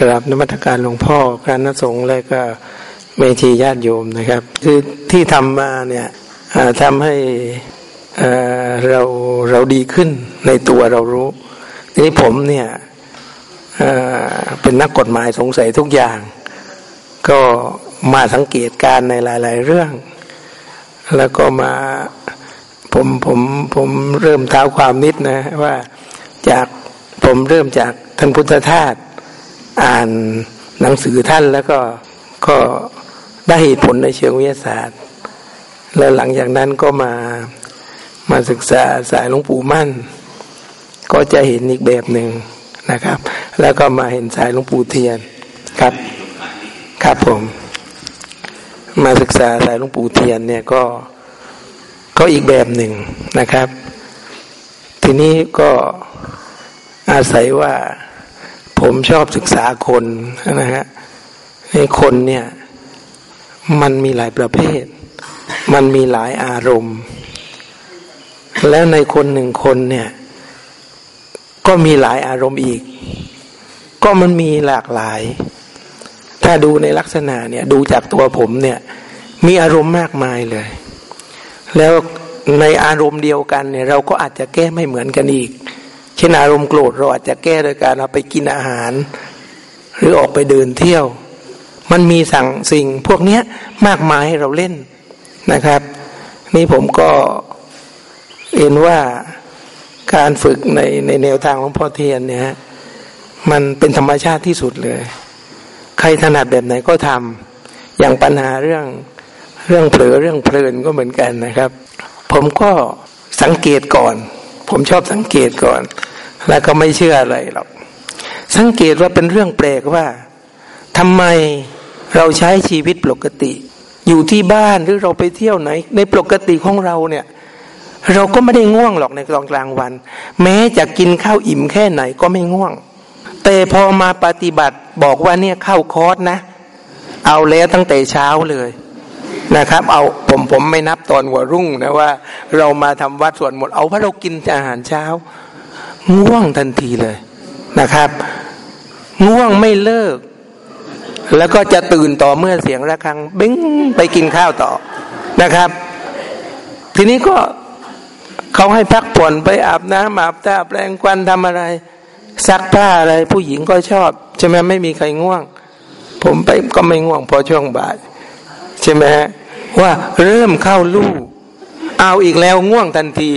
กราบนมัตการหลวงพ่อคณะสงฆ์และก็เมธีญาติโยมนะครับ คือที่ทำมาเนี่ยทำให้เราเราดีขึ้นในตัวเรารู้ทีนี้ผมเนี่ยเป็นนักกฎหมายสงสัยทุกอย่าง ก็มาสังเกตการในหลาย ๆ เรื่อง แล้วก็มาผมผมผมเริ่มเท้าความนิดนะว่าจากผมเริ่มจากท่านพุทธทาส อ่านหนังสือท่านแล้วก็ก็ได้เหตุผลในเชิงวิทยาศาสตร์ แล้วหลังจากนั้นก็มามาศึกษาสายหลวงปู่มั่น ก็จะเห็นอีกแบบหนึ่งนะครับ แล้วก็มาเห็นสายหลวงปู่เทียนครับ ครับผม มาศึกษาสายหลวงปู่เทียนเนี่ยก็ก็อีกแบบหนึ่งนะครับ ทีนี้ก็อาศัยว่า ผมชอบศึกษาคนนะฮะในคนเนี่ย มันมีหลายประเภท มันมีหลายอารมณ์ แล้วในคนหนึ่งคนเนี่ย ก็มีหลายอารมณ์อีก ก็มันมีหลากหลาย ถ้าดูในลักษณะเนี่ย ดูจากตัวผมเนี่ย มีอารมณ์มากมายเลย แล้วในอารมณ์เดียวกันเนี่ย เราก็อาจจะแก้ไม่เหมือนกันอีก เช่นอารมณ์โกรธเราอาจจะแก้โดยการเอาไปกินอาหาร หรือออกไปเดินเที่ยว มันมีสั่งสิ่งพวกนี้มากมายให้เราเล่นนะครับ นี่ผมก็เห็นว่าการฝึกในในแนวทางของพ่อเทียนเนี่ยมันเป็นธรรมชาติที่สุดเลย ใครถนัดแบบไหนก็ทำอย่างปัญหาเรื่องเรื่องเผลอเรื่องเพลินก็เหมือนกันนะครับ ผมก็สังเกตก่อน ผมชอบสังเกตก่อน แล้วก็ไม่เชื่ออะไรหรอกสังเกตว่าเป็นเรื่องแปลกว่าทำไมเราใช้ชีวิตปกติ อยู่ที่บ้านหรือเราไปเที่ยวไหน ในปกติของเราเนี่ย เราก็ไม่ได้ง่วงหรอกในตอนกลางวัน แม้จะกินข้าวอิ่มแค่ไหนก็ไม่ง่วง แต่พอมาปฏิบัติบอกว่าเนี่ยเข้าคอร์สนะ เอาแล้วตั้งแต่เช้าเลยนะครับ เอาผมผมไม่นับตอนหัวรุ่งนะว่า เรามาทำวัดส่วนหมดเอาเพราะเรากินอาหารเช้า ง่วงทันทีเลยนะครับ ง่วงไม่เลิก แล้วก็จะตื่นต่อเมื่อเสียงระฆังบิ้งไปกินข้าวต่อนะครับ ทีนี้ก็เขาให้พักผ่อนไปอาบน้ำอาบตาแปลงควันทำอะไรซักผ้าอะไร ผู้หญิงก็ชอบใช่ไหมไม่มีใครง่วง ผมไปก็ไม่ง่วงพอช่วงบ่าย ใช่ไหมฮะว่าเริ่มเข้าลู่ เอาอีกแล้วง่วงทันที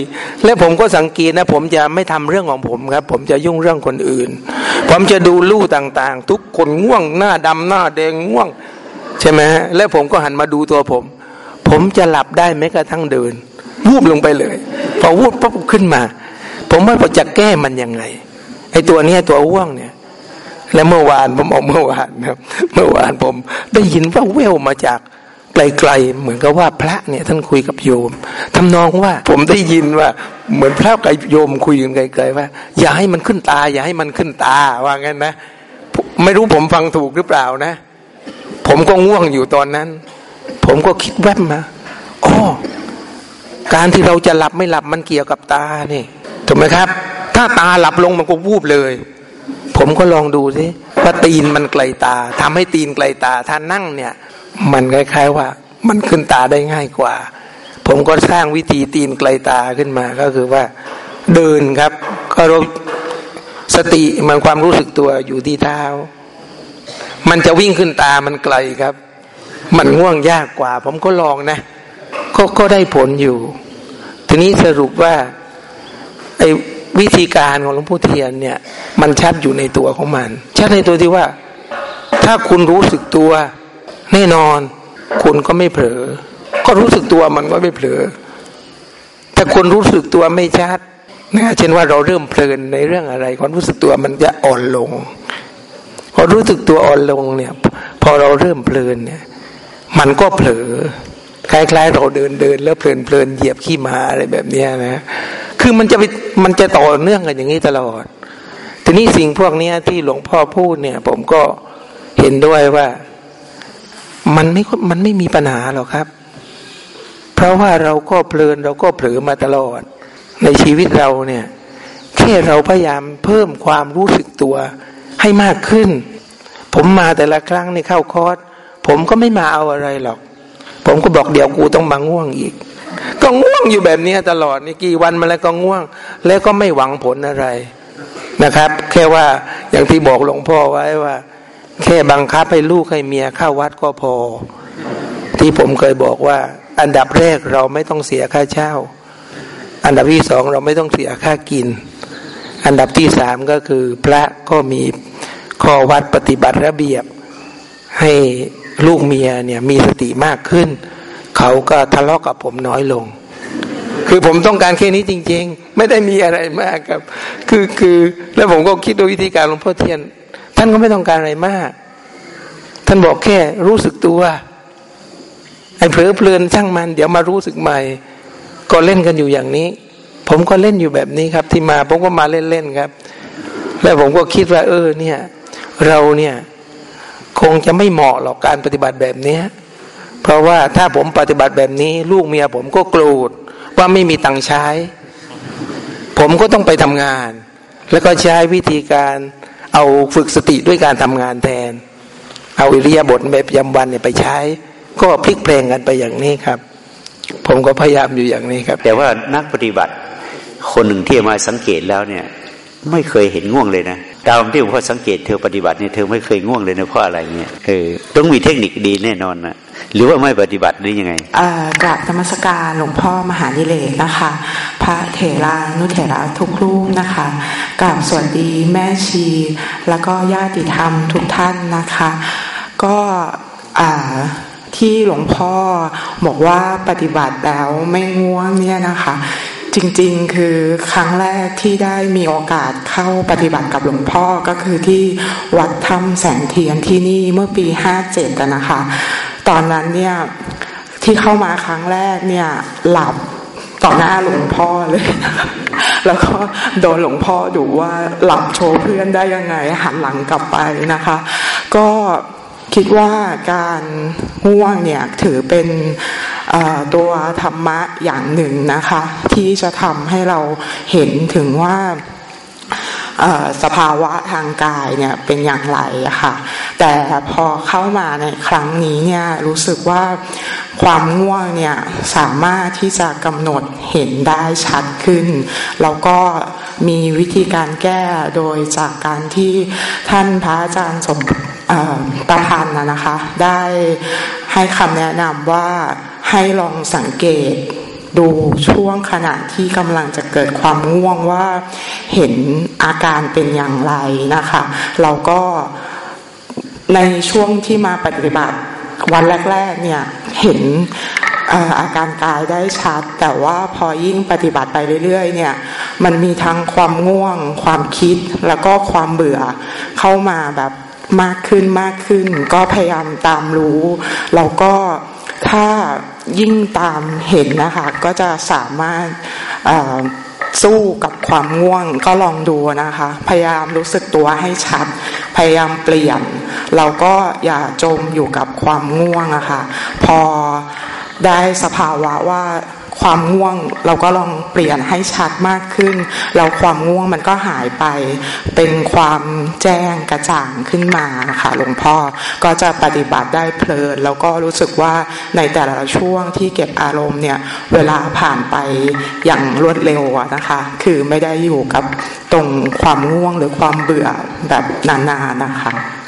และผมก็สังเกตนะ ผมจะไม่ทำเรื่องของผมครับ ผมจะยุ่งเรื่องคนอื่น ผมจะดูลู่ต่างๆ ทุกคนง่วงหน้าดำหน้าแดงง่วง ใช่ไหมฮะและผมก็หันมาดูตัวผม ผมจะหลับได้แม้กระทั่งเดิน วูบลงไปเลย พอวูบปุ๊บขึ้นมา ผมว่าผมจะแก้มันยังไงไอ้ตัวเนี้ยตัวว่วงเนี่ยและเมื่อวานผมออกเมื่อวานครับ เมื่อวานผมได้ยินว่าเววมาจาก ไกลๆเหมือนกับว่าพระเนี่ยท่านคุยกับโยมทำนองว่าผมได้ยินว่า เหมือนพระกับโยมคุยกันไกลๆว่า อย่าให้มันขึ้นตา อย่าให้มันขึ้นตาว่างั้นนะ ไม่รู้ผมฟังถูกหรือเปล่านะ ผมก็ง่วงอยู่ตอนนั้น ผมก็คิดแวบมาอ๋อการที่เราจะหลับไม่หลับมันเกี่ยวกับตานี่ถูกไหมครับ ถ้าตาหลับลงมันก็วูบเลย ผมก็ลองดูสิว่าตีนมันไกลตาทำให้ตีนไกลตาถ้านั่งเนี่ย มันคล้ายๆว่า มันขึ้นตาได้ง่ายกว่า ผมก็สร้างวิธีตีนไกลตาขึ้นมาก็คือว่า เดินครับก็รบสติมันความรู้สึกตัวอยู่ที่เท้า มันจะวิ่งขึ้นตามันไกลครับ มันง่วงยากกว่า ผมก็ลองนะก็ก็ได้ผลอยู่ ทีนี้สรุปว่าไอ้วิธีการของหลวงพ่อเทียนเนี่ย มันชัดอยู่ในตัวของมัน ชัดในตัวที่ว่า ถ้าคุณรู้สึกตัว แน่นอน คุณก็ไม่เผลอ ก็รู้สึกตัวมันก็ไม่เผลอถ้าคุณรู้สึกตัวไม่ชัดนะเช่นว่าเราเริ่มเพลินในเรื่องอะไรความรู้สึกตัวมันจะอ่อนลงพอรู้สึกตัวอ่อนลงเนี่ย พอเราเริ่มเพลินเนี่ย มันก็เผลอคล้ายๆเราเดินเดินแล้วเพลินเพลินเหยียบขี้มาอะไรแบบนี้นะ คือมันจะไปมันจะต่อเนื่องกันอย่างนี้ตลอด ทีนี้สิ่งพวกนี้ที่หลวงพ่อพูดเนี่ย ผมก็เห็นด้วยว่า มันไม่มันไม่มีปัญหาหรอกครับ เพราะว่าเราก็เพลินเราก็เผลอมาตลอด ในชีวิตเราเนี่ยแค่เราพยายามเพิ่มความรู้สึกตัวให้มากขึ้น ผมมาแต่ละครั้งในเข้าคอร์สผมก็ไม่มาเอาอะไรหรอก ผมก็บอกเดี๋ยวกูต้องมาง่วงอีก ก็ง่วงอยู่แบบนี้ตลอดนี่กี่วันมาแล้วก็ง่วง แล้วก็ไม่หวังผลอะไรนะครับ แค่ว่าอย่างที่บอกหลวงพ่อไว้ว่า แค่บังคับให้ลูกให้เมียเข้าวัดก็พอ ที่ผมเคยบอกว่า อันดับแรกเราไม่ต้องเสียค่าเช่า อันดับที่สองเราไม่ต้องเสียค่ากิน อันดับที่สามก็คือ พระก็มีข้อวัดปฏิบัติระเบียบ ให้ลูกเมียเนี่ยมีสติมากขึ้น เขาก็ทะเลาะกับผมน้อยลง คือผมต้องการแค่นี้จริง ๆ ไม่ได้มีอะไรมากครับ คือคือแล้วผมก็คิดโดยวิธีการหลวงพ่อเทียนานก็ไม่ต้องการอะไรมาก ท่านบอกแค่รู้สึกตัว ไอ้เผลอเพลินช่างมัน เดี๋ยวมารู้สึกใหม่ ก็เล่นกันอยู่อย่างนี้ ผมก็เล่นอยู่แบบนี้ครับ ที่มาผมก็มาเล่นๆครับ แล้วผมก็คิดว่า เออ เนี่ย เราเนี่ยคงจะไม่เหมาะหรอกการปฏิบัติแบบนี้เพราะว่าถ้าผมปฏิบัติแบบนี้ ลูกเมียผมก็โกรธว่าไม่มีตังค์ใช้ ผมก็ต้องไปทำงาน แล้วก็ใช้วิธีการ เอาฝึกสติด้วยการทำงานแทน เอาอิริยาบถแบบยำวันเนี่ยไปใช้ ก็พลิกเพลงกันไปอย่างนี้ครับ ผมก็พยายามอยู่อย่างนี้ครับ แต่ว่านักปฏิบัติ คนหนึ่งที่มาสังเกตแล้วเนี่ย ไม่เคยเห็นง่วงเลยนะตามที่ผมพอสังเกตเธอปฏิบัติเนี่ยเธอไม่เคยง่วงเลยนะเพราะอะไรเนี่ยเออต้องมีเทคนิคดีแน่นอนนะหรือว่าไม่ปฏิบัติหรือยังไงกราบธรรมสการหลวงพ่อมหาดิเลกนะคะ พระเถรานุเถระทุกรูปนะคะกราบสวัสดีแม่ชี แล้วก็ญาติธรรมทุกท่านนะคะ ก็ที่หลวงพ่อบอกว่าปฏิบัติแล้วไม่ง่วงเนี่ยนะคะ จริงๆคือครั้งแรกที่ได้มีโอกาสเข้าปฏิบัติกับหลวงพ่อก็คือที่วัดถ้ำแสงเทียนที่นี่เมื่อปีห้าเจ็ดนะคะ ตอนนั้นเนี่ยที่เข้ามาครั้งแรกเนี่ยหลับ ต่อหน้าหลวงพ่อเลย แล้วก็โดนหลวงพ่อดูว่าหลับโชว์เพื่อนได้ยังไงหันหลังกลับไปนะคะ ก็คิดว่าการง่วงเนี่ยถือเป็นตัวธรรมะอย่างหนึ่งนะคะ ที่จะทำให้เราเห็นถึงว่าสภาวะทางกายเนี่ยเป็นอย่างไรอะค่ะ แต่พอเข้ามาในครั้งนี้เนี่ยรู้สึกว่าความง่วงเนี่ยสามารถที่จะกำหนดเห็นได้ชัดขึ้น แล้วก็มีวิธีการแก้โดยจากการที่ท่านพระอาจารย์สมประธานนะนะคะ ได้ให้คำแนะนำว่าให้ลองสังเกตดูช่วงขณะที่กำลังจะเกิดความง่วงว่าเห็นอาการเป็นอย่างไรนะคะ เราก็ ในช่วงที่มาปฏิบัติวันแรกๆเนี่ยเห็นอาการกายได้ชัด แต่ว่าพอยิ่งปฏิบัติไปเรื่อยๆ เนี่ยมันมีทั้งความง่วง ความคิดแล้วก็ความเบื่อเข้ามาแบบมากขึ้นมากขึ้น ก็พยายามตามรู้ แล้วก็ถ้ายิ่งตามเห็นนะคะ ก็จะสามารถสู้กับความง่วงก็ลองดูนะคะ พยายามรู้สึกตัวให้ชัด พยายามเปลี่ยน เราก็อย่าจมอยู่กับความง่วงอะคะ่ะ พอได้สภาวะว่า ความง่วงเราก็ลองเปลี่ยนให้ชัดมากขึ้น แล้วความง่วงมันก็หายไป เป็นความแจ้งกระจ่างขึ้นมาค่ะหลวงพ่อก็จะปฏิบัติได้เพลิน แล้วก็รู้สึกว่าในแต่ละช่วงที่เก็บอารมณ์เนี่ยเวลาผ่านไปอย่างรวดเร็วนะคะ คือไม่ได้อยู่กับตรงความง่วงหรือความเบื่อแบบนานๆนะคะ